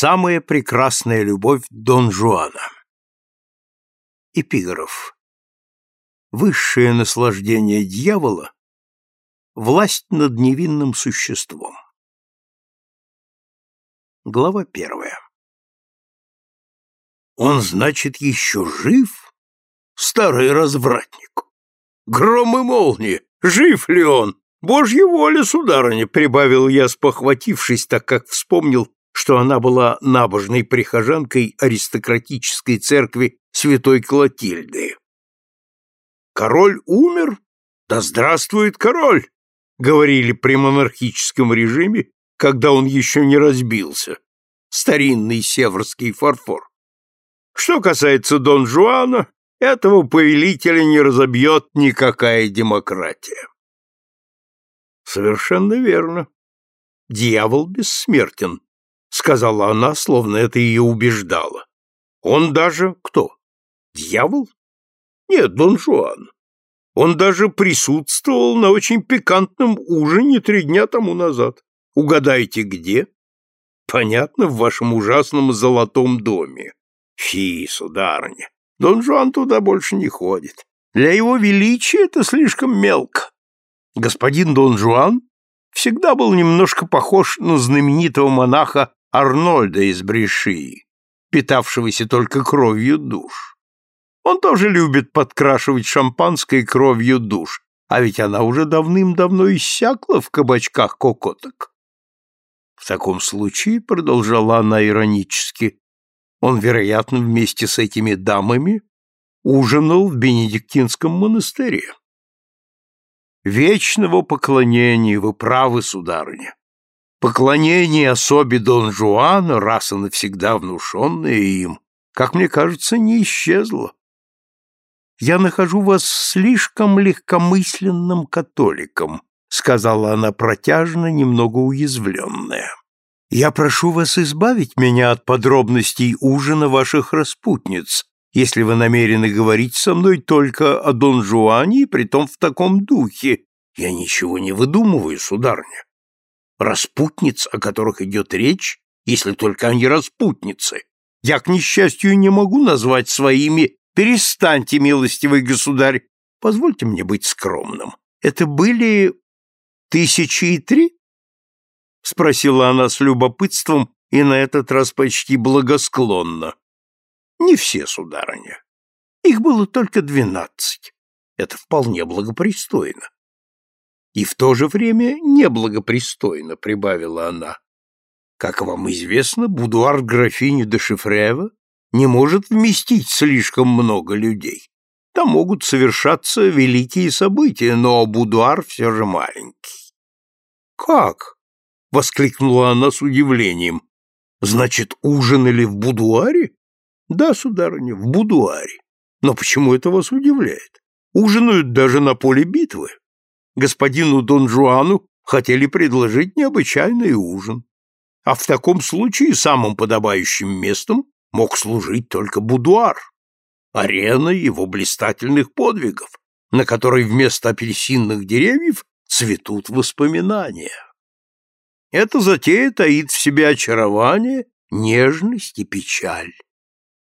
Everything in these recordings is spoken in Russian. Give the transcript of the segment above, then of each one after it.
Самая прекрасная любовь Дон Жуана. Эпиграф. Высшее наслаждение дьявола — власть над невинным существом. Глава первая. Он, значит, еще жив? Старый развратник. Гром и молния. Жив ли он? Божья воля, сударыня, прибавил я, спохватившись, так как вспомнил, что она была набожной прихожанкой аристократической церкви святой Клотильды. «Король умер? Да здравствует король!» — говорили при монархическом режиме, когда он еще не разбился. Старинный северский фарфор. Что касается Дон Жуана, этого повелителя не разобьет никакая демократия. Совершенно верно. Дьявол бессмертен, — сказала она, словно это ее убеждало. «Он даже кто? Дьявол? Нет, Дон Жуан. Он даже присутствовал на очень пикантном ужине три дня тому назад. Угадайте, где? Понятно, в вашем ужасном золотом доме. Фи, сударыня, Дон Жуан туда больше не ходит. Для его величия это слишком мелко. Господин Дон Жуан всегда был немножко похож на знаменитого монаха Арнольда из Брешии, питавшегося только кровью душ. Он тоже любит подкрашивать шампанской кровью душ, а ведь она уже давным-давно иссякла в кабачках кокоток. В таком случае, продолжала она иронически, он, вероятно, вместе с этими дамами ужинал в Бенедиктинском монастыре. Вечного поклонения вы правы, сударыня. Поклонение особе Дон Жуана, раз и навсегда внушенное им, как мне кажется, не исчезло. «Я нахожу вас слишком легкомысленным католиком», сказала она протяжно, немного уязвленная. «Я прошу вас избавить меня от подробностей ужина ваших распутниц, если вы намерены говорить со мной только о Дон Жуане, и притом в таком духе. Я ничего не выдумываю, сударыня распутниц, о которых идет речь, если только они распутницы. Я, к несчастью, не могу назвать своими. Перестаньте, милостивый государь. Позвольте мне быть скромным. Это были тысячи и три? Спросила она с любопытством и на этот раз почти благосклонно. Не все, сударыня. Их было только двенадцать. Это вполне благопристойно и в то же время неблагопристойно, прибавила она. Как вам известно, будуар графини де Шифрева не может вместить слишком много людей. Там могут совершаться великие события, но будуар все же маленький. Как? воскликнула она с удивлением. Значит, ужинали в будуаре? Да, сударыня, в будуаре. Но почему это вас удивляет? Ужинают даже на поле битвы господину Дон Жуану хотели предложить необычайный ужин. А в таком случае самым подобающим местом мог служить только будуар, арена его блистательных подвигов, на которой вместо апельсинных деревьев цветут воспоминания. Эта затея таит в себе очарование, нежность и печаль.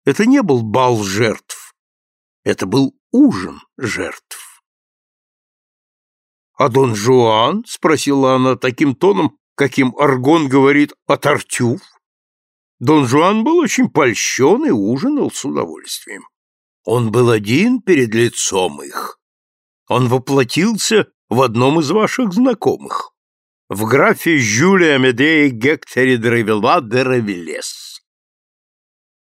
Это не был бал жертв, это был ужин жертв. «А Дон Жуан?» — спросила она таким тоном, каким Аргон говорит о Тартюф. Дон Жуан был очень польщен и ужинал с удовольствием. Он был один перед лицом их. Он воплотился в одном из ваших знакомых, в графе Жюле Амедее Гекторе Древела де.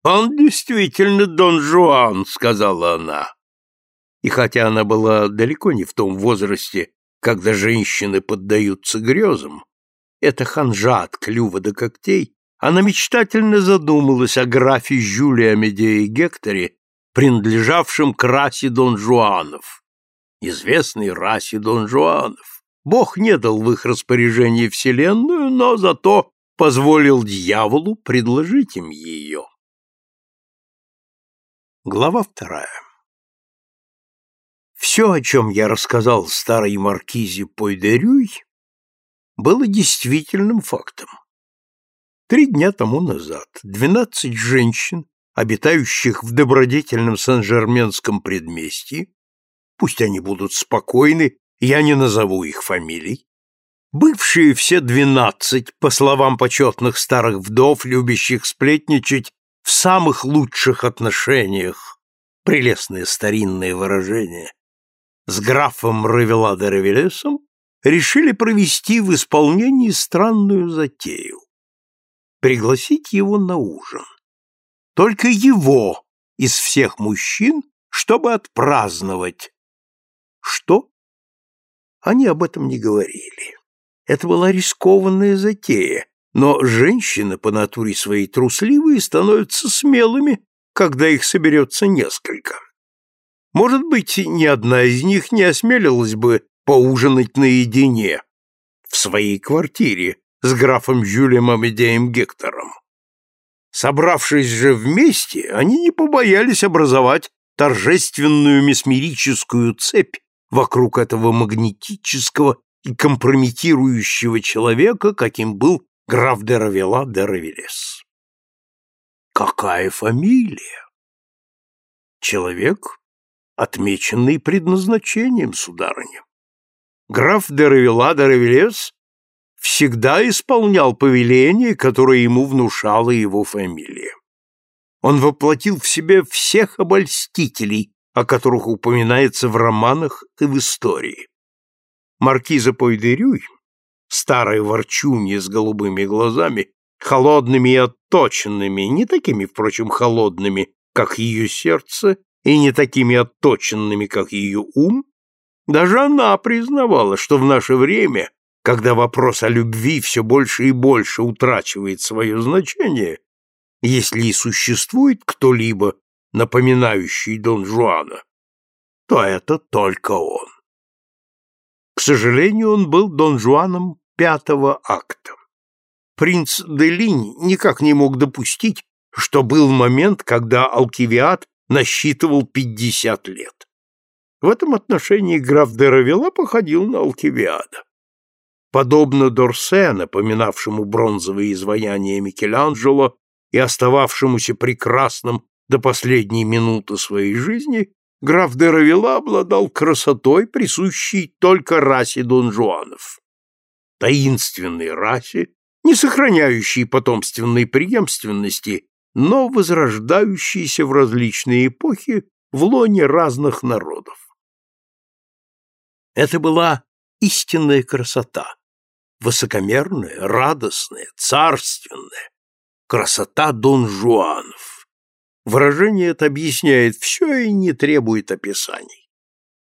«Он действительно Дон Жуан», — сказала она. И хотя она была далеко не в том возрасте, когда женщины поддаются грезам, эта ханжа от клюва до когтей, она мечтательно задумалась о графе Жюле Амедее Гекторе, принадлежавшем к расе Дон Жуанов, известной расе Дон Жуанов. Бог не дал в их распоряжение вселенную, но зато позволил дьяволу предложить им ее. Глава вторая все, о чем я рассказал старой маркизе Пойдерюй, было действительным фактом. Три дня тому назад двенадцать женщин, обитающих в добродетельном Сан-Жерменском предместье, пусть они будут спокойны, я не назову их фамилий, бывшие все двенадцать, по словам почетных старых вдов, любящих сплетничать, в самых лучших отношениях, прелестное старинное выражение, с графом Равела де решили провести в исполнении странную затею. Пригласить его на ужин. Только его из всех мужчин, чтобы отпраздновать. Что? Они об этом не говорили. Это была рискованная затея, но женщины по натуре своей трусливые становятся смелыми, когда их соберется несколько. Может быть, ни одна из них не осмелилась бы поужинать наедине в своей квартире с графом Жюлем Амедеем Гектором. Собравшись же вместе, они не побоялись образовать торжественную месмерическую цепь вокруг этого магнетического и компрометирующего человека, каким был граф де Равела. Какая фамилия? Человек, отмеченный предназначением, сударыня. Граф де Равела всегда исполнял повеление, которое ему внушала его фамилия. Он воплотил в себе всех обольстителей, о которых упоминается в романах и в истории. Маркиза Пойдерюй, старая ворчунья с голубыми глазами, холодными и отточенными, не такими, впрочем, холодными, как ее сердце, и не такими отточенными, как ее ум, даже она признавала, что в наше время, когда вопрос о любви все больше и больше утрачивает свое значение, если и существует кто-либо, напоминающий Дон Жуана, то это только он. К сожалению, он был Дон Жуаном пятого акта. Принц Делинь никак не мог допустить, что был момент, когда Алкивиад насчитывал пятьдесят лет. В этом отношении граф де походил на Алкивиада. Подобно Дорсе, напоминавшему бронзовые изваяния Микеланджело и остававшемуся прекрасным до последней минуты своей жизни, граф де обладал красотой, присущей только расе донжуанов. Таинственной расе, не сохраняющей потомственной преемственности, но возрождающейся в различные эпохи в лоне разных народов. Это была истинная красота, высокомерная, радостная, царственная, красота Дон Жуанов. Выражение это объясняет все и не требует описаний.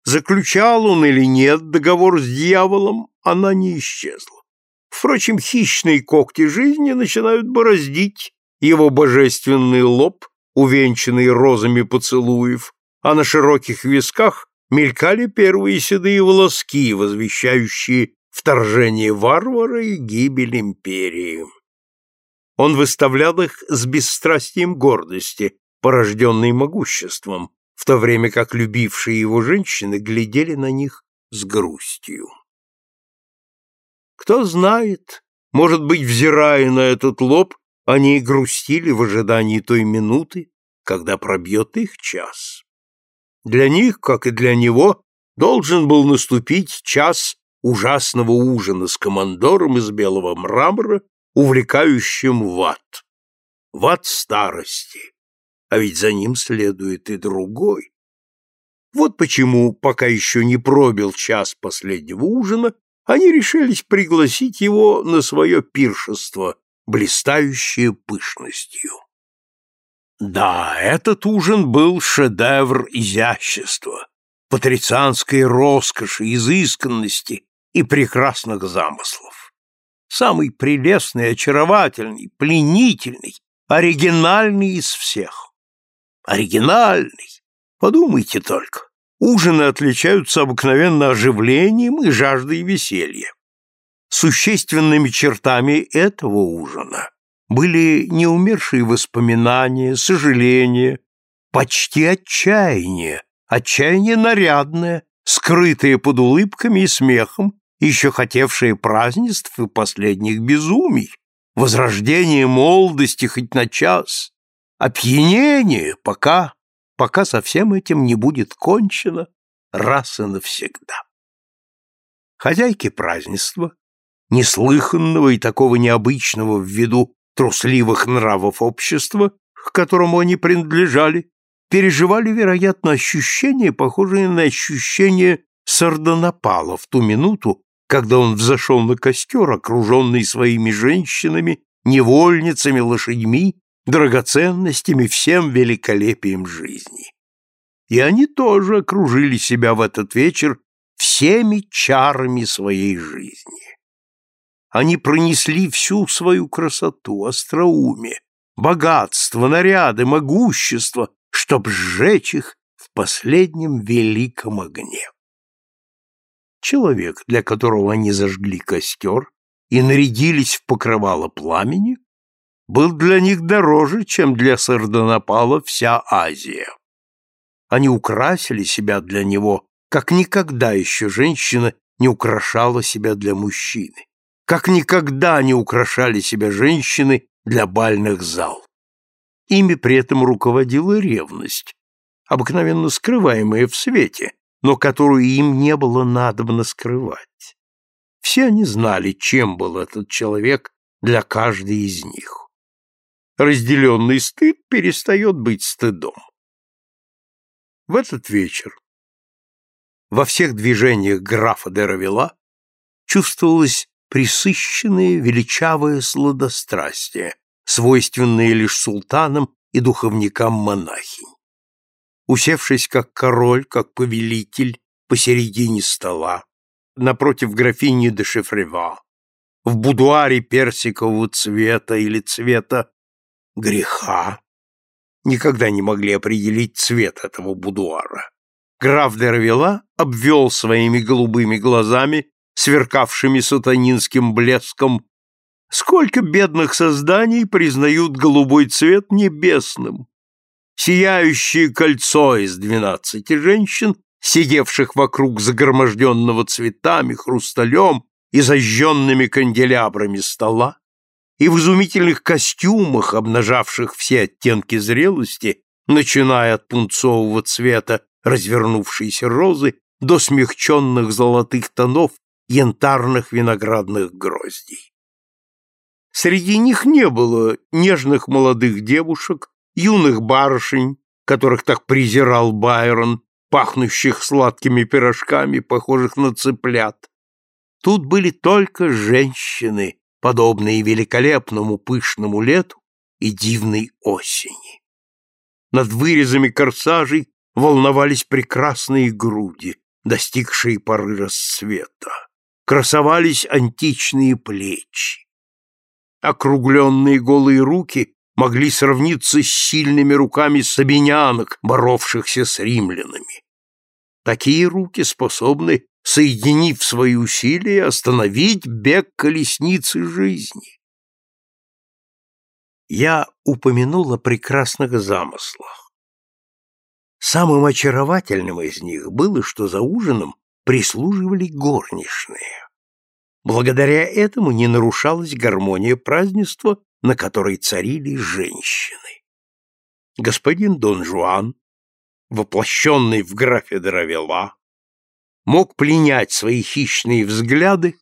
Заключал он или нет договор с дьяволом, она не исчезла. Впрочем, хищные когти жизни начинают бороздить его божественный лоб, увенчанный розами поцелуев, а на широких висках мелькали первые седые волоски, возвещающие вторжение варвара и гибель империи. Он выставлял их с бесстрастием гордости, порожденной могуществом, в то время как любившие его женщины глядели на них с грустью. Кто знает, может быть, взирая на этот лоб, они грустили в ожидании той минуты, когда пробьет их час. Для них, как и для него, должен был наступить час ужасного ужина с командором из белого мрамора, увлекающим в ад. В ад старости. А ведь за ним следует и другой. Вот почему, пока еще не пробил час последнего ужина, они решились пригласить его на свое пиршество, блистающее пышностью. Да, этот ужин был шедевр изящества, патрицианской роскоши, изысканности и прекрасных замыслов. Самый прелестный, очаровательный, пленительный, оригинальный из всех. Оригинальный. Подумайте только. Ужины отличаются обыкновенно оживлением и жаждой веселья. Существенными чертами этого ужина были неумершие воспоминания, сожаления, почти отчаяние, отчаяние нарядное, скрытое под улыбками и смехом, еще хотевшее празднеств и последних безумий, возрождение молодости хоть на час, опьянение, пока, пока со всем этим не будет кончено раз и навсегда. Хозяйки празднества, неслыханного и такого необычного в виду трусливых нравов общества, к которому они принадлежали, переживали, вероятно, ощущения, похожие на ощущение Сардонапала в ту минуту, когда он взошел на костер, окруженный своими женщинами, невольницами, лошадьми, драгоценностями, всем великолепием жизни. И они тоже окружили себя в этот вечер всеми чарами своей жизни. Они пронесли всю свою красоту, остроумие, богатство, наряды, могущество, чтоб сжечь их в последнем великом огне. Человек, для которого они зажгли костер и нарядились в покрывало пламени, был для них дороже, чем для Сардонапала вся Азия. Они украсили себя для него, как никогда еще женщина не украшала себя для мужчины, как никогда не украшали себя женщины для бальных зал. Ими при этом руководила ревность, обыкновенно скрываемая в свете, но которую им не было надобно скрывать. Все они знали, чем был этот человек для каждой из них. Разделенный стыд перестает быть стыдом. В этот вечер во всех движениях графа де Равила чувствовалось присыщенное величавое сладострастие, свойственное лишь султанам и духовникам монахинь. Усевшись как король, как повелитель, посередине стола, напротив графини де Шефрева, в будуаре персикового цвета или цвета греха, никогда не могли определить цвет этого будуара. Граф де обвел своими голубыми глазами, сверкавшими сатанинским блеском, сколько бедных созданий признают голубой цвет небесным. Сияющее кольцо из двенадцати женщин, сидевших вокруг загроможденного цветами, хрусталем и зажженными канделябрами стола, и в изумительных костюмах, обнажавших все оттенки зрелости, начиная от пунцового цвета развернувшейся розы до смягченных золотых тонов янтарных виноградных гроздей. Среди них не было нежных молодых девушек, юных барышень, которых так презирал Байрон, пахнущих сладкими пирожками, похожих на цыплят. Тут были только женщины, подобные великолепному пышному лету и дивной осени. Над вырезами корсажей волновались прекрасные груди, достигшие поры расцвета. Красовались античные плечи. Округленные голые руки могли сравниться с сильными руками сабинянок, боровшихся с римлянами. Такие руки способны, соединив свои усилия, остановить бег колесницы жизни. Я упомянул о прекрасных замыслах. Самым очаровательным из них было, что за ужином прислуживали горничные. Благодаря этому не нарушалась гармония празднества на которой царили женщины. Господин Дон Жуан, воплощенный в графе Дравела, мог пленять свои хищные взгляды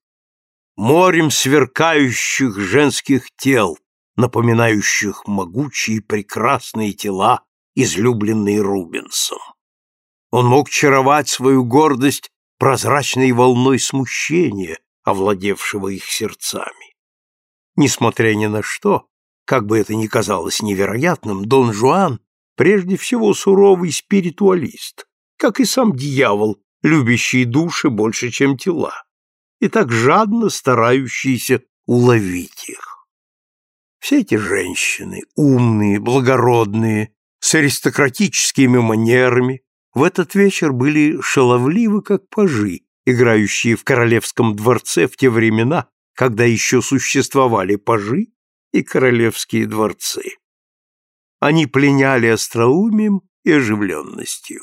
морем сверкающих женских тел, напоминающих могучие прекрасные тела, излюбленные Рубенсом. Он мог чаровать свою гордость прозрачной волной смущения, овладевшего их сердцами. Несмотря ни на что, как бы это ни казалось невероятным, Дон Жуан прежде всего суровый спиритуалист, как и сам дьявол, любящий души больше, чем тела, и так жадно старающийся уловить их. Все эти женщины, умные, благородные, с аристократическими манерами, в этот вечер были шаловливы, как пажи, играющие в королевском дворце в те времена, когда еще существовали пажи и королевские дворцы. Они пленяли остроумием и оживленностью.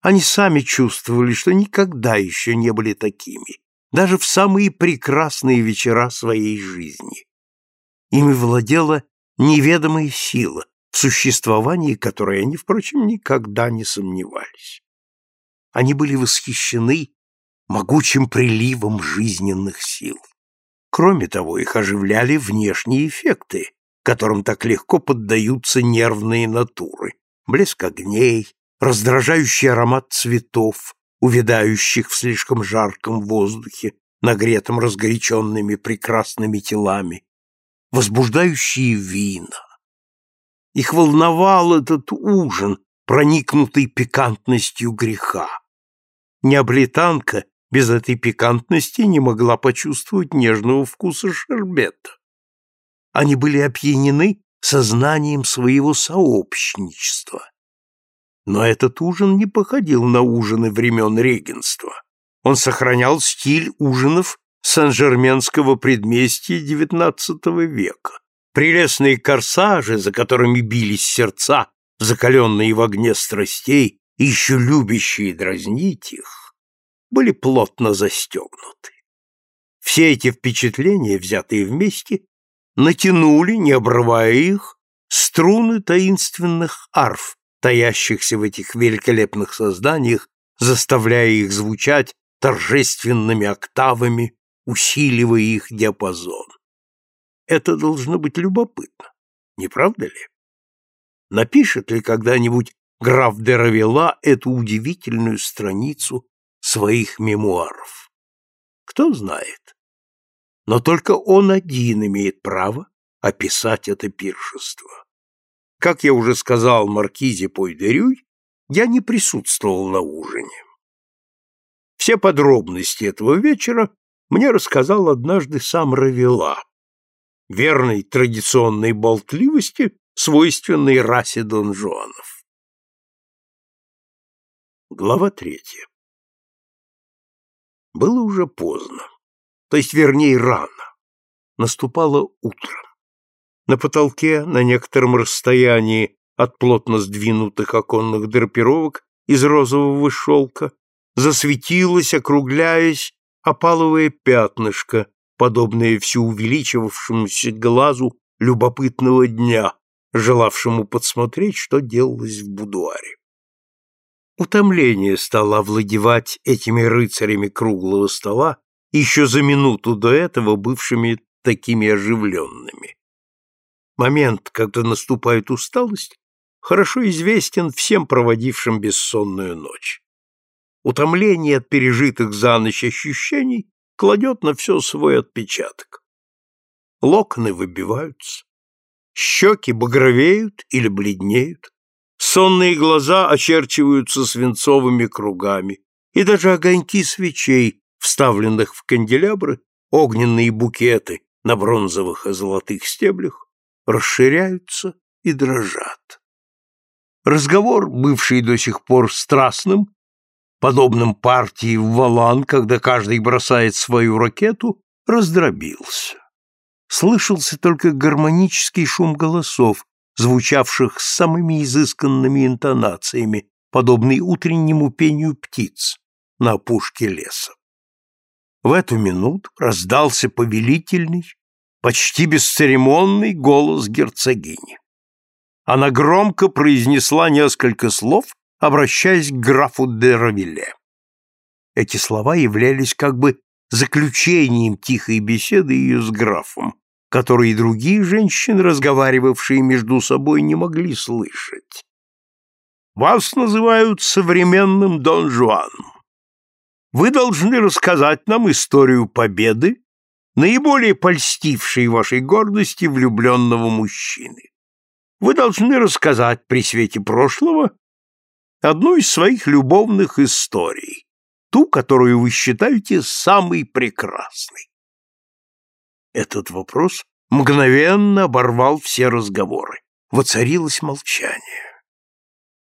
Они сами чувствовали, что никогда еще не были такими, даже в самые прекрасные вечера своей жизни. Ими владела неведомая сила, в существовании которой они, впрочем, никогда не сомневались. Они были восхищены могучим приливом жизненных сил. Кроме того, их оживляли внешние эффекты, которым так легко поддаются нервные натуры. Блеск огней, раздражающий аромат цветов, увядающих в слишком жарком воздухе, нагретом разгоряченными прекрасными телами, возбуждающие вина. Их волновал этот ужин, проникнутый пикантностью греха. Неаполитанка без этой пикантности не могла почувствовать нежного вкуса шербета. Они были опьянены сознанием своего сообщничества. Но этот ужин не походил на ужины времен регенства. Он сохранял стиль ужинов Сан-Жерменского предместья XIX века. Прелестные корсажи, за которыми бились сердца, закаленные в огне страстей и еще любящие дразнить их, были плотно застегнуты. Все эти впечатления, взятые вместе, натянули, не обрывая их, струны таинственных арф, таящихся в этих великолепных созданиях, заставляя их звучать торжественными октавами, усиливая их диапазон. Это должно быть любопытно, не правда ли? Напишет ли когда-нибудь граф де Равела эту удивительную страницу своих мемуаров? Кто знает. Но только он один имеет право описать это пиршество. Как я уже сказал маркизе Пойдерюй, я не присутствовал на ужине. Все подробности этого вечера мне рассказал однажды сам Равела, верной традиционной болтливости, свойственной расе донжуанов. Глава третья. Было уже поздно, то есть, вернее, рано. Наступало утро. На потолке, на некотором расстоянии от плотно сдвинутых оконных драпировок из розового шелка, засветилось, округляясь, опаловое пятнышко, подобное все увеличивавшемуся глазу любопытного дня, желавшему подсмотреть, что делалось в будуаре. Утомление стало овладевать этими рыцарями круглого стола, еще за минуту до этого бывшими такими оживленными. Момент, когда наступает усталость, хорошо известен всем проводившим бессонную ночь. Утомление от пережитых за ночь ощущений кладет на все свой отпечаток. Локоны выбиваются, щеки багровеют или бледнеют, сонные глаза очерчиваются свинцовыми кругами, и даже огоньки свечей, вставленных в канделябры, огненные букеты на бронзовых и золотых стеблях, расширяются и дрожат. Разговор, бывший до сих пор страстным, подобным партии в валан, когда каждый бросает свою ракету, раздробился. Слышался только гармонический шум голосов, звучавших с самыми изысканными интонациями, подобный утреннему пению птиц на опушке леса. В эту минуту раздался повелительный, почти бесцеремонный голос герцогини. Она громко произнесла несколько слов, обращаясь к графу де Равилле. Эти слова являлись как бы заключением тихой беседы ее с графом, которые другие женщины, разговаривавшие между собой, не могли слышать. «Вас называют современным Дон Жуаном. Вы должны рассказать нам историю победы наиболее польстившей вашей гордости влюбленного мужчины. Вы должны рассказать при свете прошлого одну из своих любовных историй, ту, которую вы считаете самой прекрасной. Этот вопрос мгновенно оборвал все разговоры. Воцарилось молчание.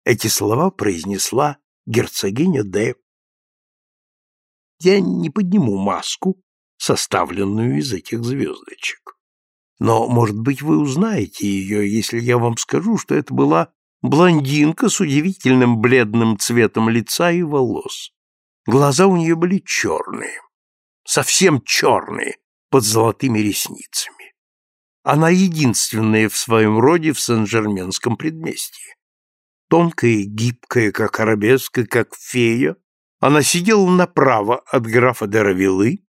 Эти слова произнесла герцогиня Д. Я не подниму маску, составленную из этих звездочек. Но, может быть, вы узнаете ее, если я вам скажу, что это была блондинка с удивительным бледным цветом лица и волос. Глаза у нее были черные, совсем черные, под золотыми ресницами. Она единственная в своем роде в Сен-Жерменском предместье. Тонкая гибкая, как арабеска, как фея, она сидела направо от графа Деравилы,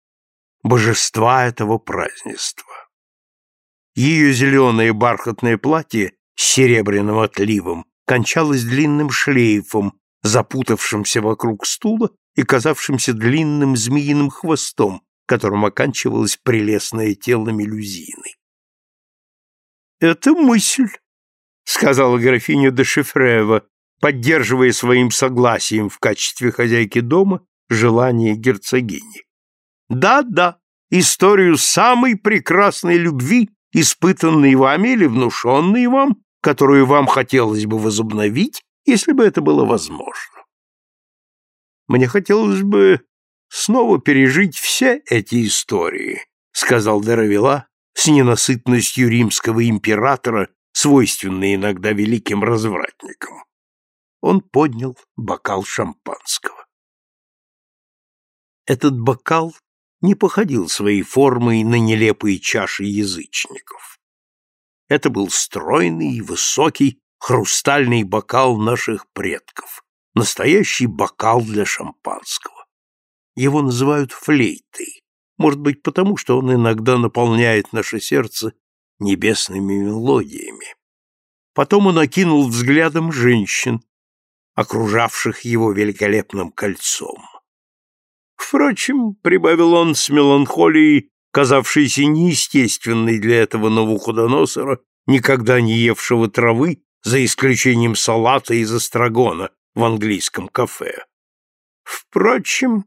божества этого празднества. Ее зеленое бархатное платье с серебряным отливом кончалось длинным шлейфом, запутавшимся вокруг стула и казавшимся длинным змеиным хвостом, которым оканчивалось прелестное тело мелюзины. «Это мысль», — сказала графиня де Шифрева, поддерживая своим согласием в качестве хозяйки дома желание герцогини. «Да-да, историю самой прекрасной любви, испытанной вами или внушенной вам, которую вам хотелось бы возобновить, если бы это было возможно. Мне хотелось бы снова пережить все эти истории, сказал Деравила с ненасытностью римского императора, свойственной иногда великим развратникам. Он поднял бокал шампанского. Этот бокал не походил своей формой на нелепые чаши язычников. Это был стройный и высокий хрустальный бокал наших предков, настоящий бокал для шампанского. Его называют флейтой, может быть, потому что он иногда наполняет наше сердце небесными мелодиями. Потом он окинул взглядом женщин, окружавших его великолепным кольцом. Впрочем, прибавил он с меланхолией, казавшейся неестественной для этого Навуходоносора, никогда не евшего травы за исключением салата из эстрагона в английском кафе. Впрочем,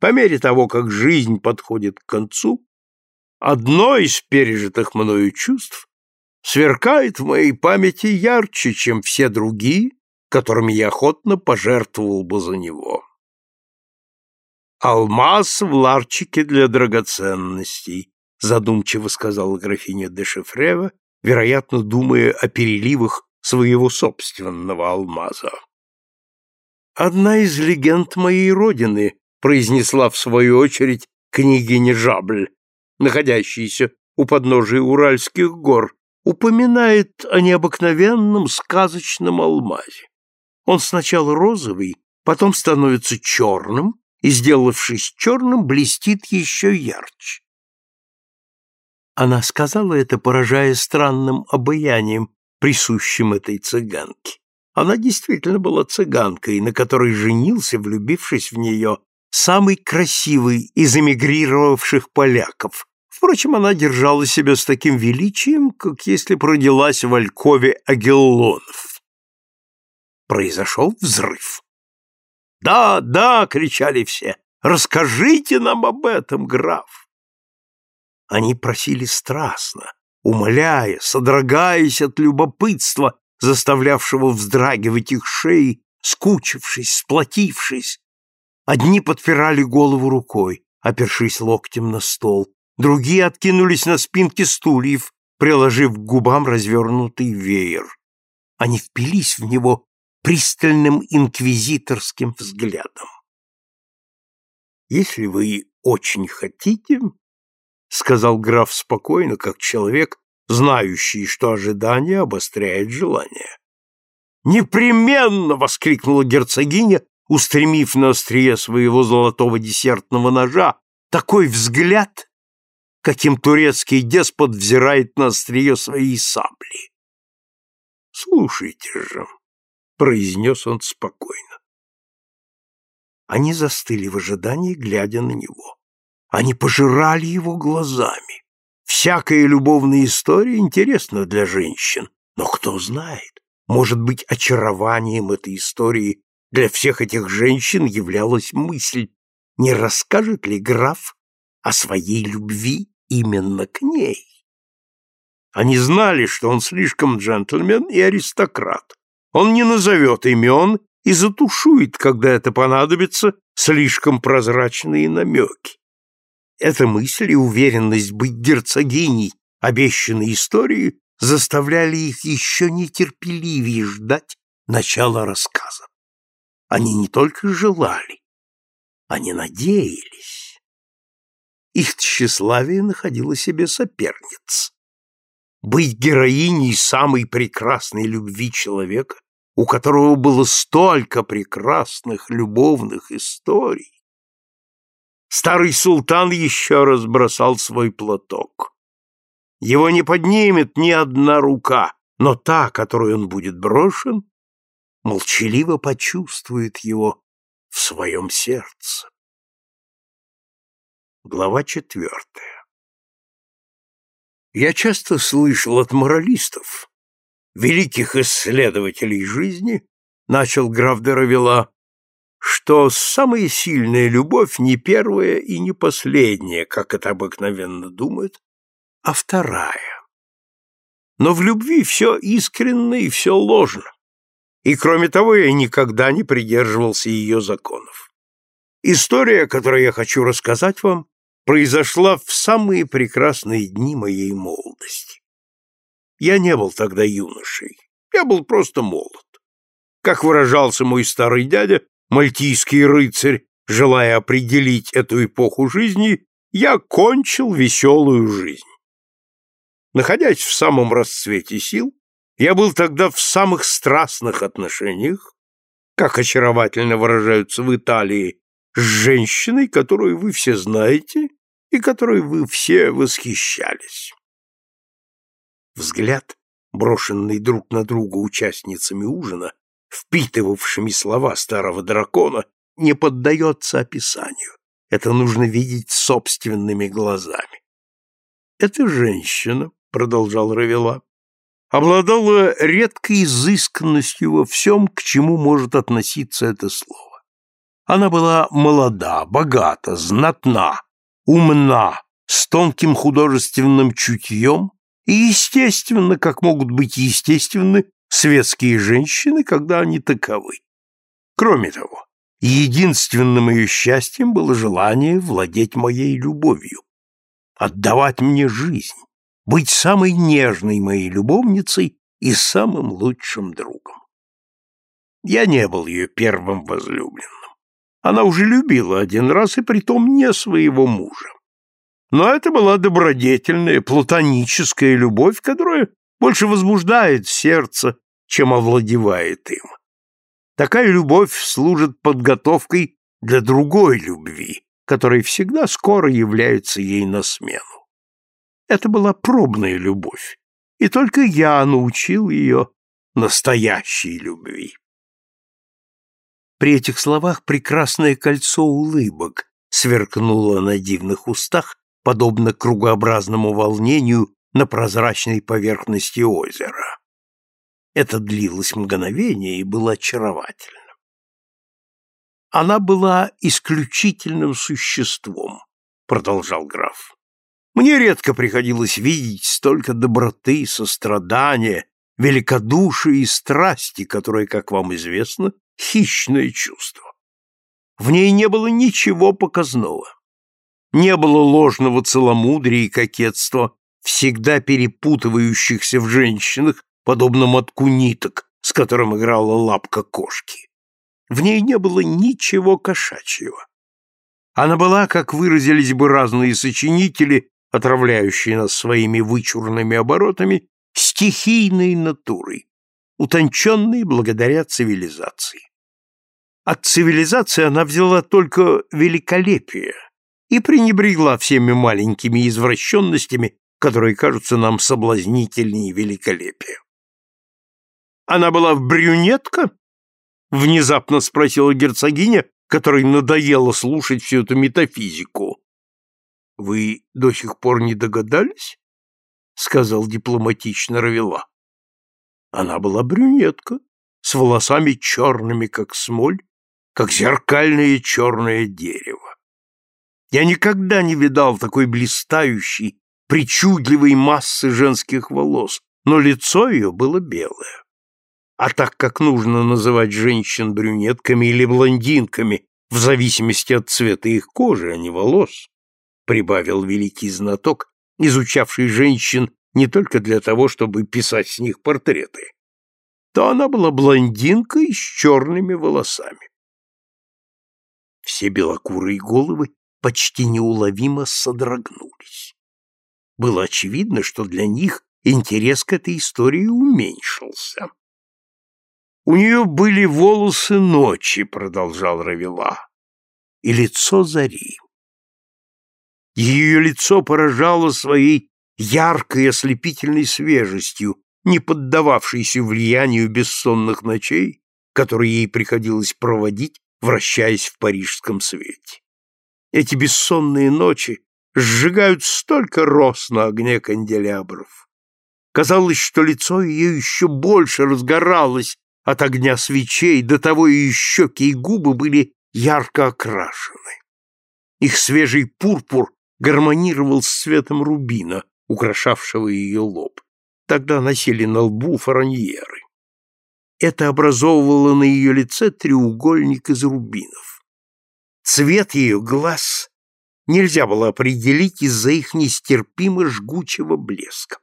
по мере того, как жизнь подходит к концу, одно из пережитых мною чувств сверкает в моей памяти ярче, чем все другие, которыми я охотно пожертвовал бы за него. «Алмаз в ларчике для драгоценностей», задумчиво сказала графиня де Шефрева, вероятно, думая о переливах своего собственного алмаза. «Одна из легенд моей родины», — произнесла в свою очередь княгиня Жабль, находящаяся у подножия Уральских гор, упоминает о необыкновенном сказочном алмазе. Он сначала розовый, потом становится черным, и, сделавшись черным, блестит еще ярче. Она сказала это, поражая странным обаянием, присущим этой цыганке. Она действительно была цыганкой, на которой женился, влюбившись в нее, самый красивый из эмигрировавших поляков. Впрочем, она держала себя с таким величием, как если б родилась в Алькове Агеллонов. Произошел взрыв. «Да, да!» — кричали все. «Расскажите нам об этом, граф!» Они просили страстно, умоляя, содрогаясь от любопытства, заставлявшего вздрагивать их шеи, скучившись, сплотившись. Одни подпирали голову рукой, опершись локтем на стол, другие откинулись на спинки стульев, приложив к губам развернутый веер. Они впились в него пристальным инквизиторским взглядом. «Если вы очень хотите, — сказал граф спокойно, как человек, знающий, что ожидание обостряет желание. «Непременно!» — воскликнула герцогиня, устремив на острие своего золотого десертного ножа такой взгляд, каким турецкий деспот взирает на острие своей сабли. «Слушайте же», — произнес он спокойно. Они застыли в ожидании, глядя на него. Они пожирали его глазами. Всякая любовная история интересна для женщин, но кто знает, может быть, очарованием этой истории для всех этих женщин являлась мысль, не расскажет ли граф о своей любви именно к ней. Они знали, что он слишком джентльмен и аристократ. Он не назовет имен и затушует, когда это понадобится, слишком прозрачные намеки. Эта мысль и уверенность быть герцогиней, обещанной истории, заставляли их еще нетерпеливее ждать начала рассказа. Они не только желали, они надеялись. Их тщеславие находило себе соперниц. Быть героиней самой прекрасной любви человека, у которого было столько прекрасных любовных историй. Старый султан еще раз бросал свой платок. Его не поднимет ни одна рука, но та, которой он будет брошен, молчаливо почувствует его в своем сердце. Глава четвертая Я часто слышал от моралистов, великих исследователей жизни, начал граф де что самая сильная любовь не первая и не последняя, как это обыкновенно думают, а вторая. Но в любви все искренно и все ложно. И кроме того, я никогда не придерживался ее законов. История, которую я хочу рассказать вам, произошла в самые прекрасные дни моей молодости. Я не был тогда юношей, я был просто молод. Как выражался мой старый дядя, мальтийский рыцарь, желая определить эту эпоху жизни, я кончил веселую жизнь. Находясь в самом расцвете сил, я был тогда в самых страстных отношениях, как очаровательно выражаются в Италии, с женщиной, которую вы все знаете и которой вы все восхищались. Взгляд, брошенный друг на друга участницами ужина, впитывавшими слова старого дракона, не поддается описанию. Это нужно видеть собственными глазами. Эта женщина, продолжал Равела, обладала редкой изысканностью во всем, к чему может относиться это слово. Она была молода, богата, знатна, умна, с тонким художественным чутьем и естественно, как могут быть естественны светские женщины, когда они таковы. Кроме того, единственным ее счастьем было желание владеть моей любовью, отдавать мне жизнь, быть самой нежной моей любовницей и самым лучшим другом. Я не был ее первым возлюбленным. Она уже любила один раз, и притом не своего мужа. Но это была добродетельная, платоническая любовь, которая больше возбуждает сердце, чем овладевает им. Такая любовь служит подготовкой для другой любви, которая всегда скоро является ей на смену. Это была пробная любовь, и только я научил ее настоящей любви. При этих словах прекрасное кольцо улыбок сверкнуло на дивных устах, подобно кругообразному волнению на прозрачной поверхности озера. Это длилось мгновение и было очаровательно. Она была исключительным существом, продолжал граф. Мне редко приходилось видеть столько доброты, сострадания, великодушия и страсти, которые, как вам известно, хищное чувство. В ней не было ничего показного. Не было ложного целомудрия и кокетства, всегда перепутывающихся в женщинах, подобно мотку ниток, с которым играла лапка кошки. В ней не было ничего кошачьего. Она была, как выразились бы разные сочинители, отравляющие нас своими вычурными оборотами, стихийной натурой, утонченной благодаря цивилизации. От цивилизации она взяла только великолепие и пренебрегла всеми маленькими извращенностями, которые кажутся нам соблазнительнее великолепия. «Она была в брюнетка?» — внезапно спросила герцогиня, которой надоело слушать всю эту метафизику. «Вы до сих пор не догадались?» — сказал дипломатично Равила. Она была брюнетка, с волосами черными, как смоль, как зеркальное черное дерево. Я никогда не видал такой блистающей, причудливой массы женских волос, но лицо ее было белое. А так как нужно называть женщин брюнетками или блондинками в зависимости от цвета их кожи, а не волос, прибавил великий знаток, изучавший женщин не только для того, чтобы писать с них портреты, то она была блондинкой с черными волосами. Все белокурые головы почти неуловимо содрогнулись. Было очевидно, что для них интерес к этой истории уменьшился. «У нее были волосы ночи», — продолжал Равила, — «и лицо зари. Ее лицо поражало своей яркой ослепительной свежестью, не поддававшейся влиянию бессонных ночей, которые ей приходилось проводить, вращаясь в парижском свете. Эти бессонные ночи сжигают столько роз на огне канделябров. Казалось, что лицо ее еще больше разгоралось от огня свечей, до того ее щеки и губы были ярко окрашены. Их свежий пурпур гармонировал с цветом рубина, украшавшего ее лоб. Тогда носили на лбу фараньеры. Это образовывало на ее лице треугольник из рубинов. Цвет ее глаз нельзя было определить из-за их нестерпимо жгучего блеска.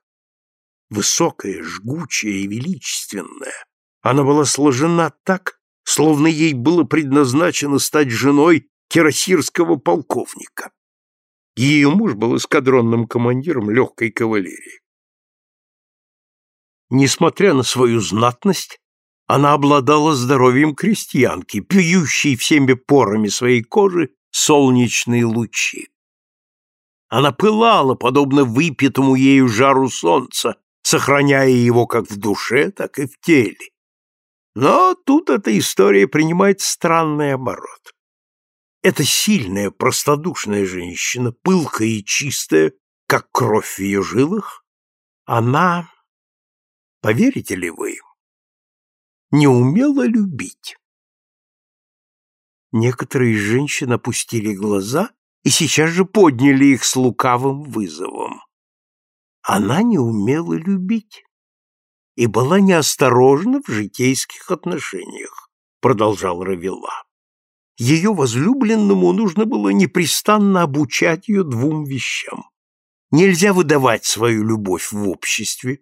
Высокая, жгучая и величественная, она была сложена так, словно ей было предназначено стать женой кирасирского полковника. Ее муж был эскадронным командиром легкой кавалерии. Несмотря на свою знатность, она обладала здоровьем крестьянки, пьющей всеми порами своей кожи солнечные лучи. Она пылала, подобно выпитому ею жару солнца, сохраняя его как в душе, так и в теле. Но тут эта история принимает странный оборот. Эта сильная, простодушная женщина, пылкая и чистая, как кровь в ее жилах, она, поверите ли вы, не умела любить. Некоторые женщины опустили глаза и сейчас же подняли их с лукавым вызовом. Она не умела любить и была неосторожна в житейских отношениях, продолжал Равила. Ее возлюбленному нужно было непрестанно обучать ее двум вещам. Нельзя выдавать свою любовь в обществе,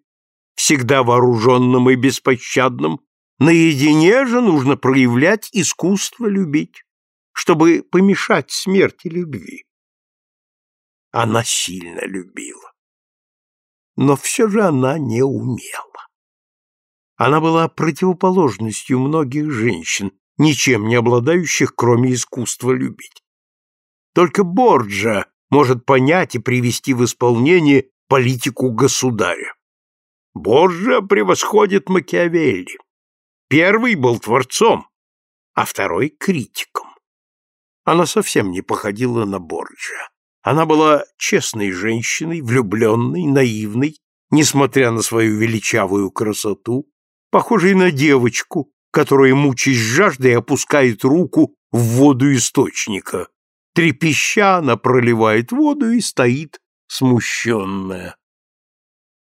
всегда вооруженным и беспощадным, наедине же нужно проявлять искусство любить, чтобы помешать смерти любви. Она сильно любила, но все же она не умела. Она была противоположностью многих женщин, ничем не обладающих, кроме искусства любить. Только Борджа может понять и привести в исполнение политику государя. Борджа превосходит Макиавелли. Первый был творцом, а второй — критиком. Она совсем не походила на Борджа. Она была честной женщиной, влюбленной, наивной, несмотря на свою величавую красоту, похожей на девочку, которая, мучаясь жаждой, опускает руку в воду источника. Трепеща она проливает воду и стоит смущенная.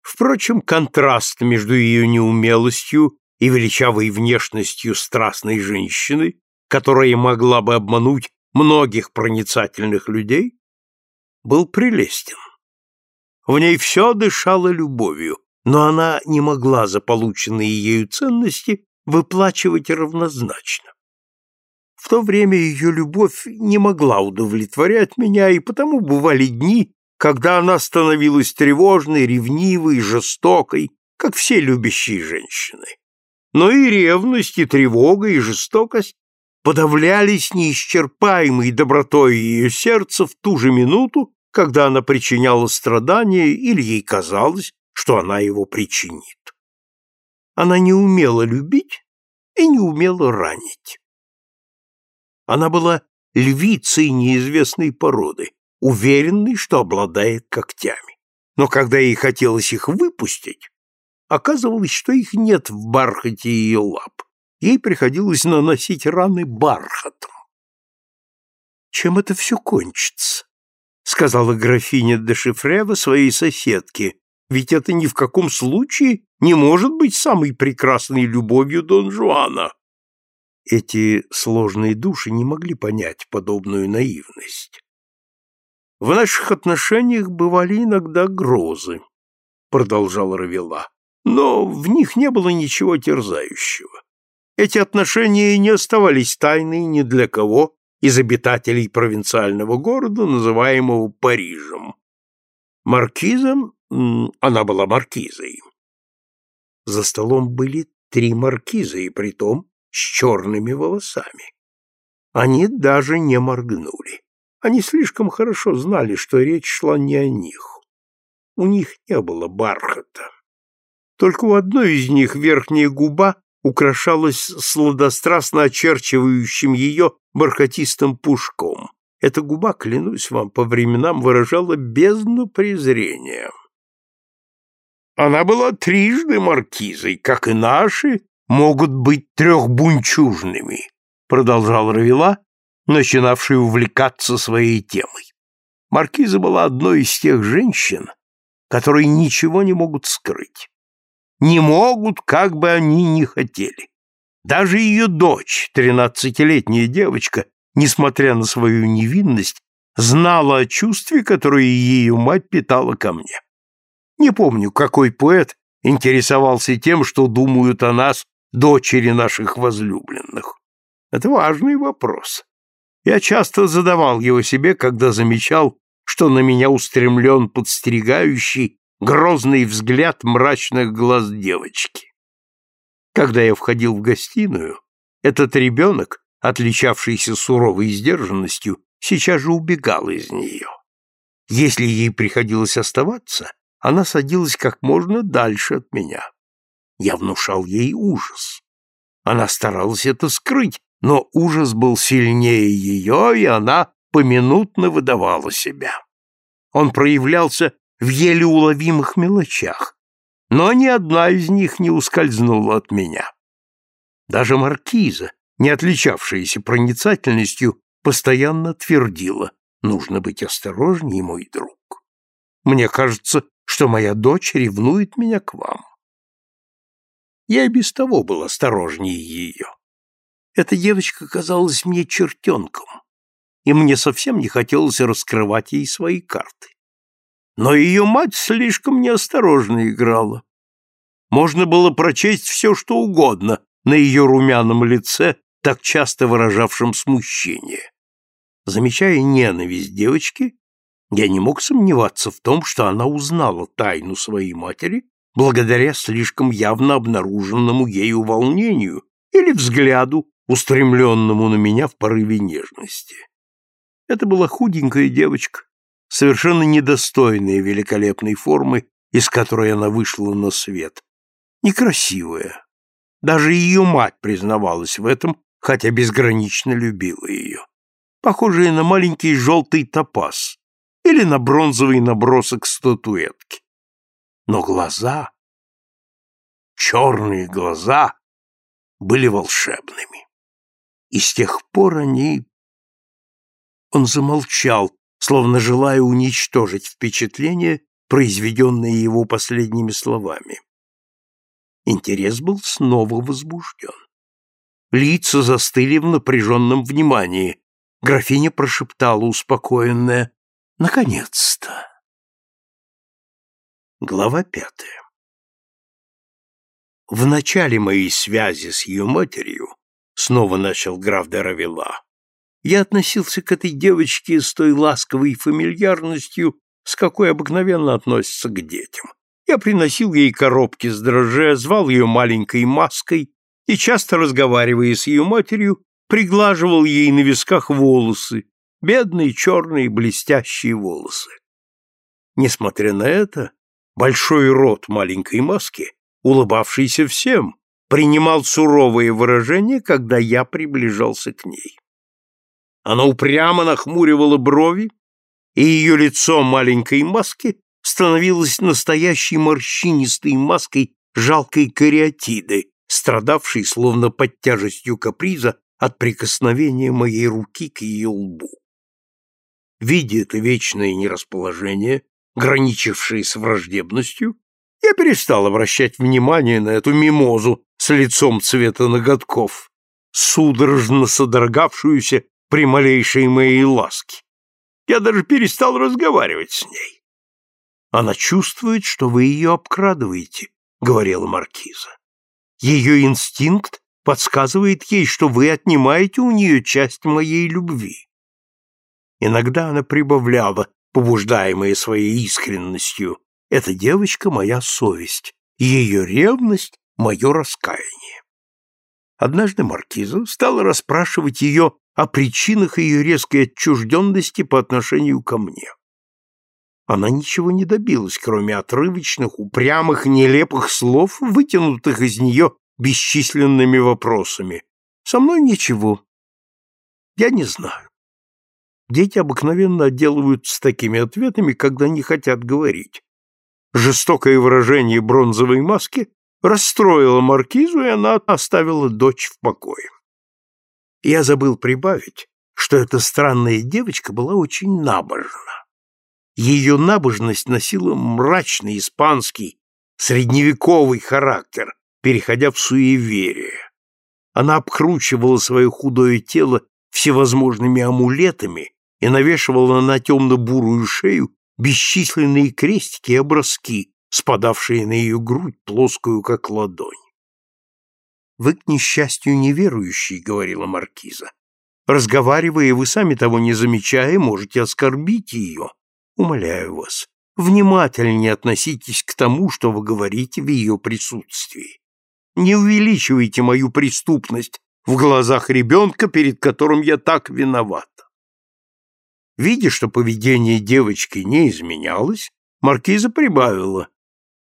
Впрочем, контраст между ее неумелостью и величавой внешностью страстной женщины, которая могла бы обмануть многих проницательных людей, был прелестен. В ней все дышало любовью, но она не могла за полученные ею ценности выплачивать равнозначно. В то время ее любовь не могла удовлетворять меня, и потому бывали дни, когда она становилась тревожной, ревнивой, жестокой, как все любящие женщины. Но и ревность, и тревога, и жестокость подавлялись неисчерпаемой добротой ее сердца в ту же минуту, когда она причиняла страдания или ей казалось, что она его причинит. Она не умела любить и не умела ранить. Она была львицей неизвестной породы, уверенной, что обладает когтями. Но когда ей хотелось их выпустить, оказывалось, что их нет в бархате ее лап. Ей приходилось наносить раны бархатом. «Чем это все кончится?» — сказала графиня де Шифрева своей соседке, ведь это ни в каком случае не может быть самой прекрасной любовью Дон Жуана. Эти сложные души не могли понять подобную наивность. В наших отношениях бывали иногда грозы, продолжал Равила, но в них не было ничего терзающего. Эти отношения не оставались тайной ни для кого из обитателей провинциального города, называемого Парижем. Маркиза, она была маркизой. За столом были три маркизы, и притом с черными волосами. Они даже не моргнули. Они слишком хорошо знали, что речь шла не о них. У них не было бархата. Только у одной из них верхняя губа украшалась сладострастно очерчивающим ее бархатистым пушком. Эта губа, клянусь вам, по временам выражала бездну презрения. Она была трижды маркизой, как и наши могут быть трехбунчужными, продолжал Равила, начинавший увлекаться своей темой. Маркиза была одной из тех женщин, которые ничего не могут скрыть. Не могут, как бы они ни хотели. Даже ее дочь, тринадцатилетняя девочка, несмотря на свою невинность, знала о чувстве, которое ее мать питала ко мне. Не помню, какой поэт интересовался тем, что думают о нас дочери наших возлюбленных. Это важный вопрос. Я часто задавал его себе, когда замечал, что на меня устремлен подстерегающий, грозный взгляд мрачных глаз девочки. Когда я входил в гостиную, этот ребенок, отличавшийся суровой сдержанностью, сейчас же убегал из нее. Если ей приходилось оставаться, она садилась как можно дальше от меня. Я внушал ей ужас. Она старалась это скрыть, но ужас был сильнее ее, и она поминутно выдавала себя. Он проявлялся в еле уловимых мелочах, но ни одна из них не ускользнула от меня. Даже маркиза, не отличавшаяся проницательностью, постоянно твердила, нужно быть осторожнее, мой друг. Мне кажется, что моя дочь ревнует меня к вам. Я и без того был осторожнее ее. Эта девочка казалась мне чертенком, и мне совсем не хотелось раскрывать ей свои карты. Но ее мать слишком неосторожно играла. Можно было прочесть все, что угодно на ее румяном лице, так часто выражавшем смущение. Замечая ненависть девочки, я не мог сомневаться в том, что она узнала тайну своей матери благодаря слишком явно обнаруженному ею волнению или взгляду, устремленному на меня в порыве нежности. Это была худенькая девочка, совершенно недостойная великолепной формы, из которой она вышла на свет. Некрасивая. Даже ее мать признавалась в этом, хотя безгранично любила ее. Похожая на маленький желтый топаз, или на бронзовый набросок статуэтки. Но глаза, черные глаза, были волшебными. И с тех пор они... Он замолчал, словно желая уничтожить впечатление, произведенное его последними словами. Интерес был снова возбужден. Лица застыли в напряженном внимании. Графиня прошептала успокоенная Наконец-то. Глава пятая. В начале моей связи с ее матерью, снова начал граф де я относился к этой девочке с той ласковой фамильярностью, с какой обыкновенно относятся к детям. Я приносил ей коробки с дрожже, звал ее маленькой маской и, часто разговаривая с ее матерью, приглаживал ей на висках волосы, бедные черные блестящие волосы. Несмотря на это, большой рот маленькой маски, улыбавшийся всем, принимал суровые выражения, когда я приближался к ней. Она упрямо нахмуривала брови, и ее лицо маленькой маски становилось настоящей морщинистой маской жалкой кариатиды, страдавшей словно под тяжестью каприза от прикосновения моей руки к ее лбу. Видя это вечное нерасположение, граничившее с враждебностью, я перестал обращать внимание на эту мимозу с лицом цвета ноготков, судорожно содрогавшуюся при малейшей моей ласке. Я даже перестал разговаривать с ней. Она чувствует, что вы ее обкрадываете, — говорила маркиза. Ее инстинкт подсказывает ей, что вы отнимаете у нее часть моей любви. Иногда она прибавляла, побуждаемая своей искренностью, эта девочка — моя совесть, ее ревность — мое раскаяние. Однажды маркиза стала расспрашивать ее о причинах ее резкой отчужденности по отношению ко мне. Она ничего не добилась, кроме отрывочных, упрямых, нелепых слов, вытянутых из нее бесчисленными вопросами. Со мной ничего. Я не знаю. Дети обыкновенно отделываются такими ответами, когда не хотят говорить. Жестокое выражение бронзовой маски расстроило маркизу, и она оставила дочь в покое. Я забыл прибавить, что эта странная девочка была очень набожна. Ее набожность носила мрачный испанский, средневековый характер, переходя в суеверие. Она обкручивала свое худое тело всевозможными амулетами и навешивала на темно-бурую шею бесчисленные крестики и образки, спадавшие на ее грудь, плоскую, как ладонь. «Вы, к несчастью, неверующий», — говорила маркиза. «Разговаривая, вы сами того не замечая, можете оскорбить ее. Умоляю вас, внимательнее относитесь к тому, что вы говорите в ее присутствии. Не увеличивайте мою преступность в глазах ребенка, перед которым я так виновата. Видя, что поведение девочки не изменялось, маркиза прибавила.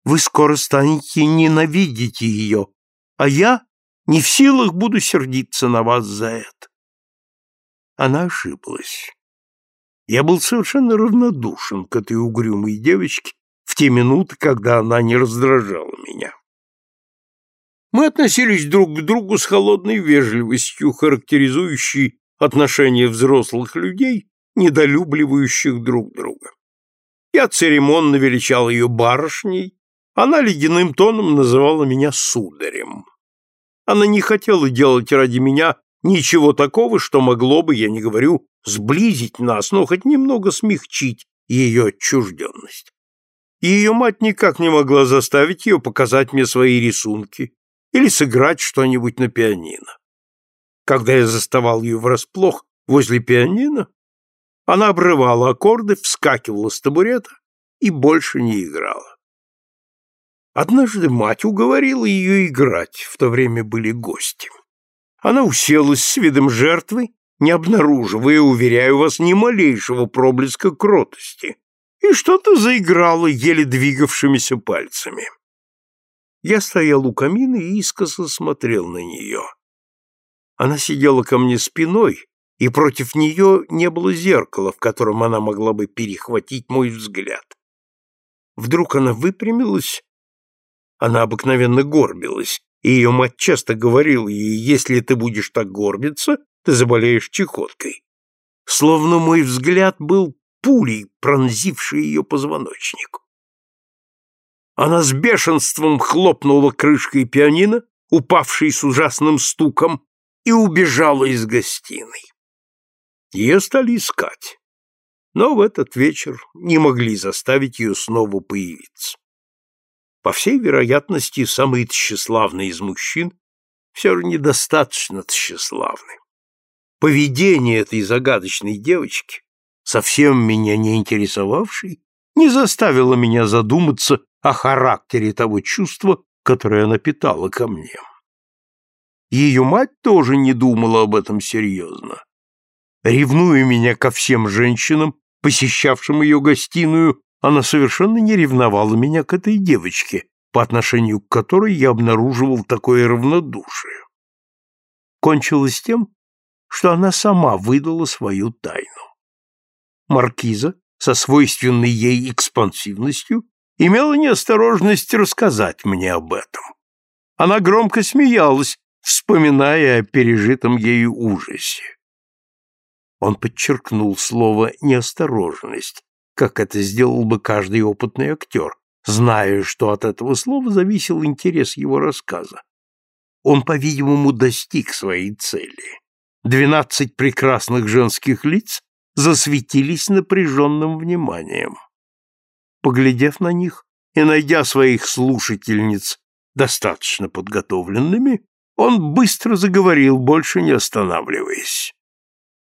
«Вы скоро станете ненавидеть ее, а я не в силах буду сердиться на вас за это». Она ошиблась. Я был совершенно равнодушен к этой угрюмой девочке в те минуты, когда она не раздражала меня. Мы относились друг к другу с холодной вежливостью, характеризующей отношения взрослых людей недолюбливающих друг друга. Я церемонно величал ее барышней, она ледяным тоном называла меня сударем. Она не хотела делать ради меня ничего такого, что могло бы, я не говорю, сблизить нас, но хоть немного смягчить ее отчужденность. Ее мать никак не могла заставить ее показать мне свои рисунки или сыграть что-нибудь на пианино. Когда я заставал ее врасплох возле пианино, она обрывала аккорды, вскакивала с табурета и больше не играла. Однажды мать уговорила ее играть, в то время были гости. Она уселась с видом жертвы, не обнаруживая, уверяю вас, ни малейшего проблеска кротости, и что-то заиграла еле двигавшимися пальцами. Я стоял у камина и искоса смотрел на нее. Она сидела ко мне спиной, и против нее не было зеркала, в котором она могла бы перехватить мой взгляд. Вдруг она выпрямилась, она обыкновенно горбилась, и ее мать часто говорила ей, если ты будешь так горбиться, заболеешь чехоткой. Словно мой взгляд был пулей, пронзившей ее позвоночник. Она с бешенством хлопнула крышкой пианино, упавшей с ужасным стуком, и убежала из гостиной. Ее стали искать, но в этот вечер не могли заставить ее снова появиться. По всей вероятности, самый тщеславный из мужчин все же недостаточно тщеславный. Поведение этой загадочной девочки, совсем меня не интересовавшей, не заставило меня задуматься о характере того чувства, которое она питала ко мне. Ее мать тоже не думала об этом серьезно Ревнуя меня ко всем женщинам, посещавшим ее гостиную, она совершенно не ревновала меня к этой девочке, по отношению к которой я обнаруживал такое равнодушие. Кончилось тем, что она сама выдала свою тайну. Маркиза, со свойственной ей экспансивностью, имела неосторожность рассказать мне об этом. Она громко смеялась, вспоминая о пережитом ею ужасе. Он подчеркнул слово «неосторожность», как это сделал бы каждый опытный актер, зная, что от этого слова зависел интерес его рассказа. Он, по-видимому, достиг своей цели. Двенадцать прекрасных женских лиц засветились напряженным вниманием. Поглядев на них и найдя своих слушательниц достаточно подготовленными, он быстро заговорил, больше не останавливаясь.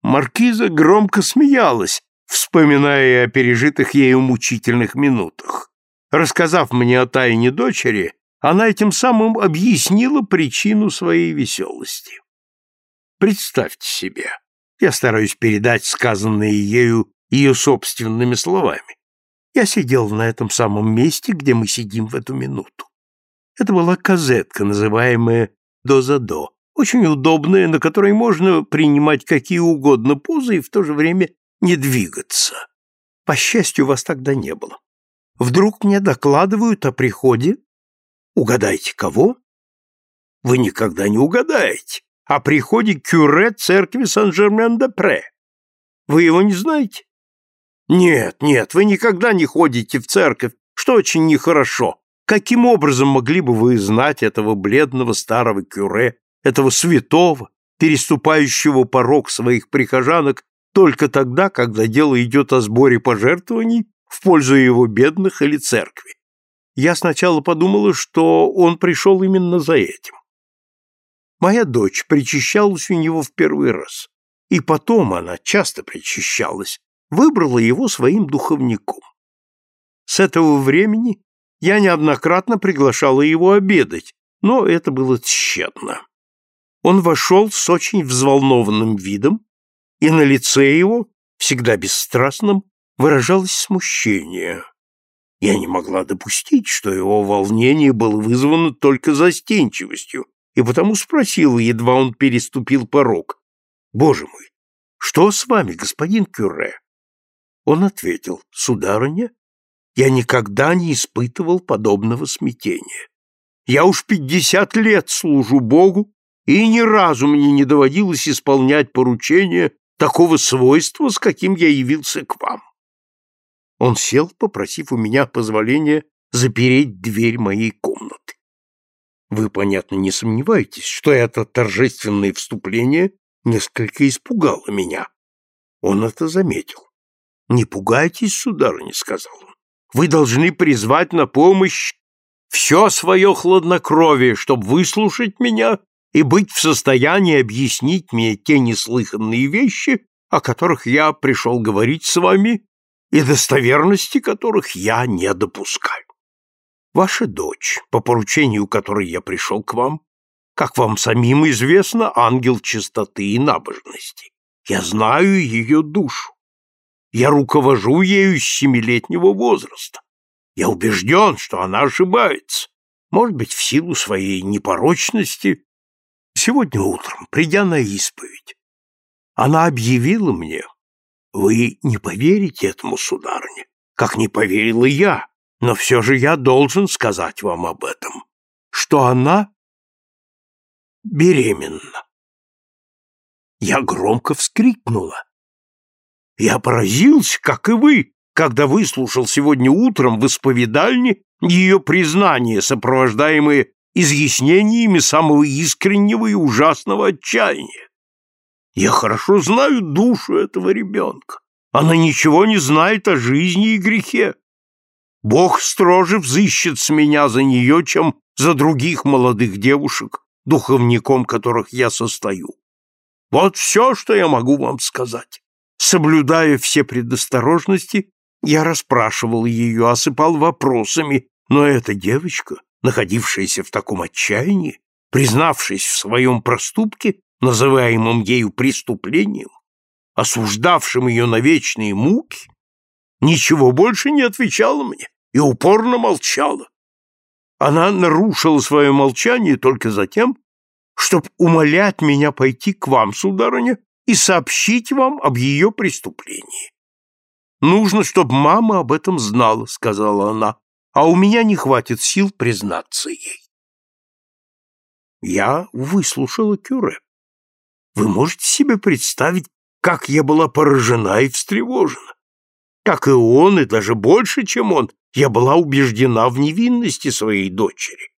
Маркиза громко смеялась, вспоминая о пережитых ею мучительных минутах. Рассказав мне о тайне дочери, она этим самым объяснила причину своей веселости. Представьте себе, я стараюсь передать сказанное ею ее собственными словами. Я сидел на этом самом месте, где мы сидим в эту минуту. Это была казетка, называемая «до-за-до», очень удобная, на которой можно принимать какие угодно позы и в то же время не двигаться. По счастью, вас тогда не было. Вдруг мне докладывают о приходе. Угадайте, кого? Вы никогда не угадаете. О приходе кюре церкви Сан-Жермен-де-Пре. Вы его не знаете? Нет, нет, вы никогда не ходите в церковь, что очень нехорошо. Каким образом могли бы вы знать этого бледного старого кюре, этого святого, переступающего порог своих прихожанок только тогда, когда дело идет о сборе пожертвований в пользу его бедных или церкви? Я сначала подумала, что он пришел именно за этим. Моя дочь причащалась у него в первый раз, и потом она часто причащалась, выбрала его своим духовником. С этого времени я неоднократно приглашала его обедать, но это было тщетно. Он вошел с очень взволнованным видом, и на лице его, всегда бесстрастном, выражалось смущение. Я не могла допустить, что его волнение было вызвано только застенчивостью, и потому спросила, едва он переступил порог. «Боже мой, что с вами, господин Кюре?» Он ответил, «Сударыня, я никогда не испытывал подобного смятения. Я уж пятьдесят лет служу Богу, и ни разу мне не доводилось исполнять поручения такого свойства, с каким я явился к вам». Он сел, попросив у меня позволения запереть дверь моей комнаты. Вы, понятно, не сомневаетесь, что это торжественное вступление несколько испугало меня. Он это заметил. «Не пугайтесь, сударыня», — сказал он. «Вы должны призвать на помощь все свое хладнокровие, чтобы выслушать меня и быть в состоянии объяснить мне те неслыханные вещи, о которых я пришел говорить с вами и достоверности которых я не допускаю. Ваша дочь, по поручению которой я пришел к вам, как вам самим известно, ангел чистоты и набожности. Я знаю ее душу. Я руковожу ею с семилетнего возраста. Я убежден, что она ошибается. Может быть, в силу своей непорочности. Сегодня утром, придя на исповедь, она объявила мне, вы не поверите этому, сударыня, как не поверила я, но все же я должен сказать вам об этом, что она беременна. Я громко вскрикнула я поразился, как и вы, когда выслушал сегодня утром в исповедальне ее признание, сопровождаемое изъяснениями самого искреннего и ужасного отчаяния. Я хорошо знаю душу этого ребенка. Она ничего не знает о жизни и грехе. Бог строже взыщет с меня за нее, чем за других молодых девушек, духовником которых я состою. Вот все, что я могу вам сказать. Соблюдая все предосторожности, я расспрашивал ее, осыпал вопросами, но эта девочка, находившаяся в таком отчаянии, признавшись в своем проступке, называемом ею преступлением, осуждавшим ее на вечные муки, ничего больше не отвечала мне и упорно молчала. Она нарушила свое молчание только за тем, чтобы умолять меня пойти к вам, сударыня, и сообщить вам об ее преступлении. Нужно, чтобы мама об этом знала, сказала она, а у меня не хватит сил признаться ей. Я выслушала Кюре. Вы можете себе представить, как я была поражена и встревожена? Как и он, и даже больше, чем он, я была убеждена в невинности своей дочери.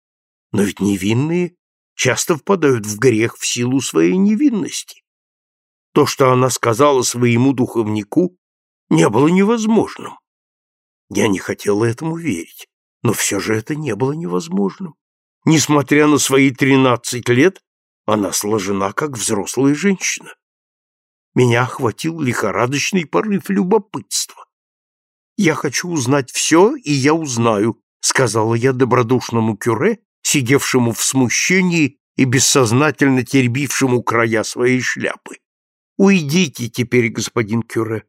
Но ведь невинные часто впадают в грех в силу своей невинности. То, что она сказала своему духовнику, не было невозможным. Я не хотела этому верить, но все же это не было невозможным. Несмотря на свои тринадцать лет, она сложена как взрослая женщина. меня охватил лихорадочный порыв любопытства. «Я хочу узнать все, и я узнаю», — сказала я добродушному кюре, сидевшему в смущении и бессознательно теребившему края своей шляпы. «Уйдите теперь, господин кюре.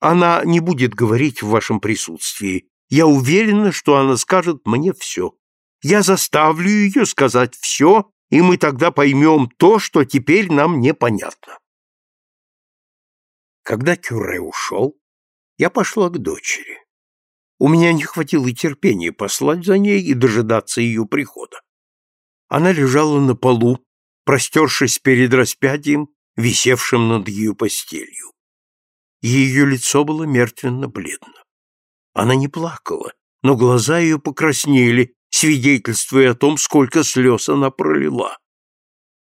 Она не будет говорить в вашем присутствии. Я уверена, что она скажет мне все. Я заставлю ее сказать все, и мы тогда поймем то, что теперь нам непонятно». Когда Кюре ушел, я пошла к дочери. У меня не хватило терпения послать за ней и дожидаться ее прихода. Она лежала на полу, простершись перед распятием, висевшим над ее постелью. Ее лицо было мертвенно-бледно. Она не плакала, но глаза ее покраснели, свидетельствуя о том, сколько слез она пролила.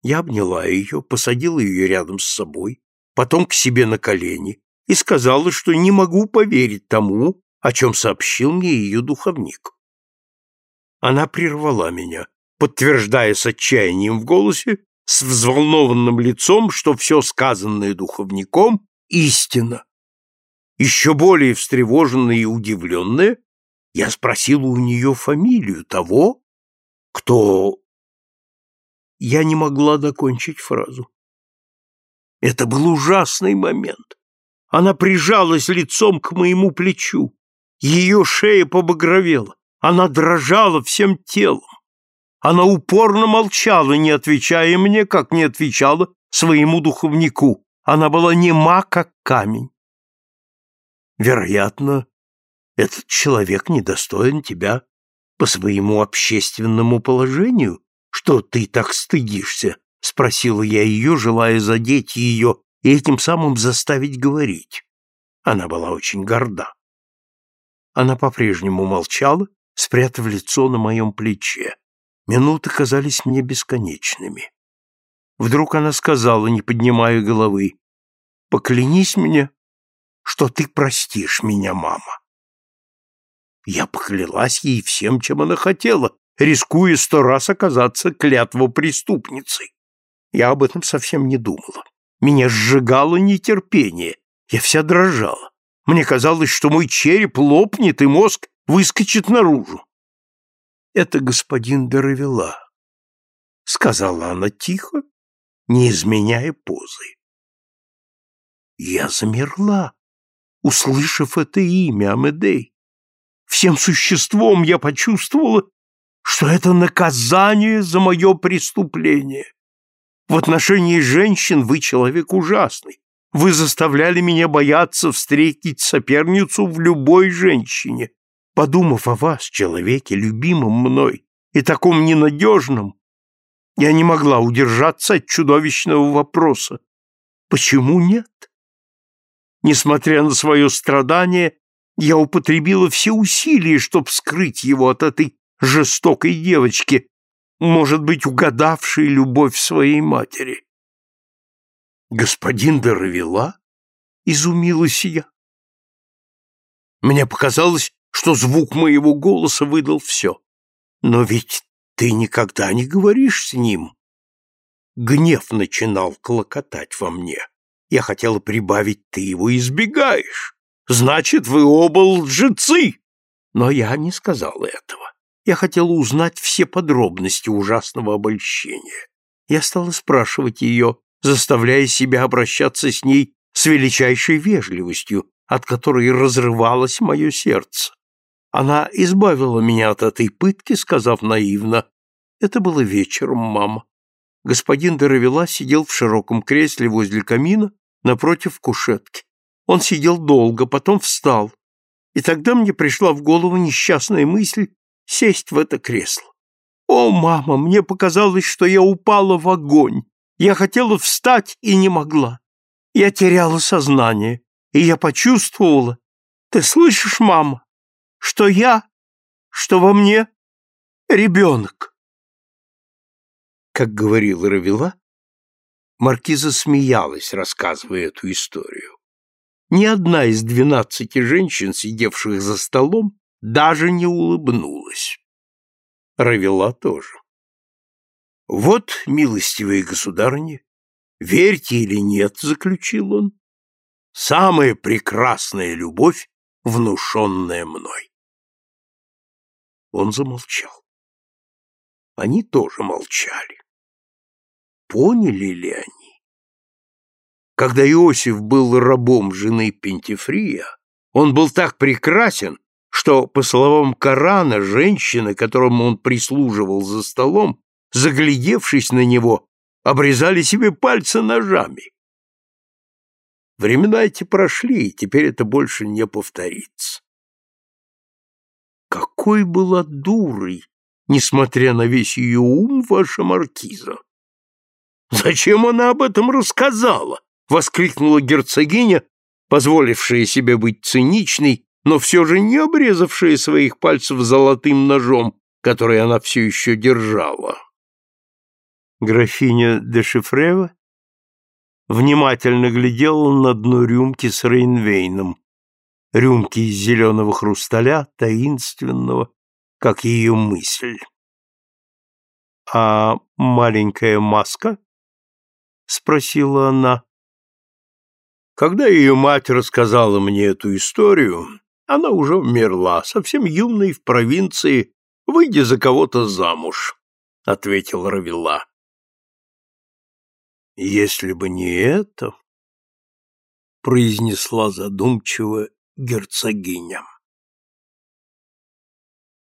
Я обняла ее, посадила ее рядом с собой, потом к себе на колени и сказала, что не могу поверить тому, о чем сообщил мне ее духовник. Она прервала меня, подтверждая с отчаянием в голосе, с взволнованным лицом, что все сказанное духовником — истина. Еще более встревоженная и удивленная, я спросила у нее фамилию того, кто... Я не могла докончить фразу. Это был ужасный момент. Она прижалась лицом к моему плечу. Ее шея побагровела. Она дрожала всем телом. Она упорно молчала, не отвечая мне, как не отвечала своему духовнику. Она была нема, как камень. Вероятно, этот человек недостоин тебя по своему общественному положению, что ты так стыдишься, — спросила я ее, желая задеть ее и этим самым заставить говорить. Она была очень горда. Она по-прежнему молчала, спрятав лицо на моем плече. Минуты казались мне бесконечными. Вдруг она сказала, не поднимая головы, «Поклянись мне, что ты простишь меня, мама». Я поклялась ей всем, чем она хотела, рискуя сто раз оказаться клятвопреступницей. Я об этом совсем не думала. Меня сжигало нетерпение. Я вся дрожала. Мне казалось, что мой череп лопнет и мозг выскочит наружу. «Это господин Доровела», — сказала она тихо, не изменяя позы. Я замерла, услышав это имя Амедей. Всем существом я почувствовала, что это наказание за мое преступление. В отношении женщин вы человек ужасный. Вы заставляли меня бояться встретить соперницу в любой женщине. Подумав о вас, человеке, любимом мной, и таком ненадежном, я не могла удержаться от чудовищного вопроса. Почему нет? Несмотря на свое страдание, я употребила все усилия, чтобы скрыть его от этой жестокой девочки, может быть, угадавший любовь своей матери. Господин Доровела? Изумилась я. Мне показалось, что звук моего голоса выдал все. Но ведь ты никогда не говоришь с ним. Гнев начинал клокотать во мне. Я хотела прибавить, ты его избегаешь. Значит, вы оба лжецы. Но я не сказала этого. Я хотела узнать все подробности ужасного обольщения. Я стала спрашивать ее, заставляя себя обращаться с ней с величайшей вежливостью, от которой разрывалось мое сердце. Она избавила меня от этой пытки, сказав наивно, «Это было вечером, мама». Господин Доровела сидел в широком кресле возле камина напротив кушетки. Он сидел долго, потом встал, и тогда мне пришла в голову несчастная мысль сесть в это кресло. О, мама, мне показалось, что я упала в огонь. Я хотела встать и не могла. Я теряла сознание, и я почувствовала, ты слышишь, мама, что я, что во мне ребенок. Как говорил Равила, Маркиза смеялась, рассказывая эту историю. Ни одна из двенадцати женщин, сидевших за столом, даже не улыбнулась. Равила тоже. Вот, милостивые государыни, Верьте или нет, заключил он, самая прекрасная любовь, внушенная мной. Он замолчал. Они тоже молчали. Поняли ли они? Когда Иосиф был рабом жены Пентифрия, он был так прекрасен, что, по словам Корана, женщины, которым он прислуживал за столом, заглядевшись на него, обрезали себе пальцы ножами. Времена эти прошли, и теперь это больше не повторится. Какой была дурой, несмотря на весь ее ум, ваша маркиза! Зачем она об этом рассказала? воскликнула герцогиня, позволившая себе быть циничной, но все же не обрезавшая своих пальцев золотым ножом, который она все еще держала. Графиня де Шифрева внимательно глядела на дно рюмки с Рейнвейном, рюмки из зеленого хрусталя, таинственного, как ее мысль. «А маленькая маска?» — спросила она. Когда ее мать рассказала мне эту историю, она уже умерла, совсем юной в провинции, выйдя за кого-то замуж, — ответил Равилла. Если бы не это, — произнесла задумчиво герцогиня.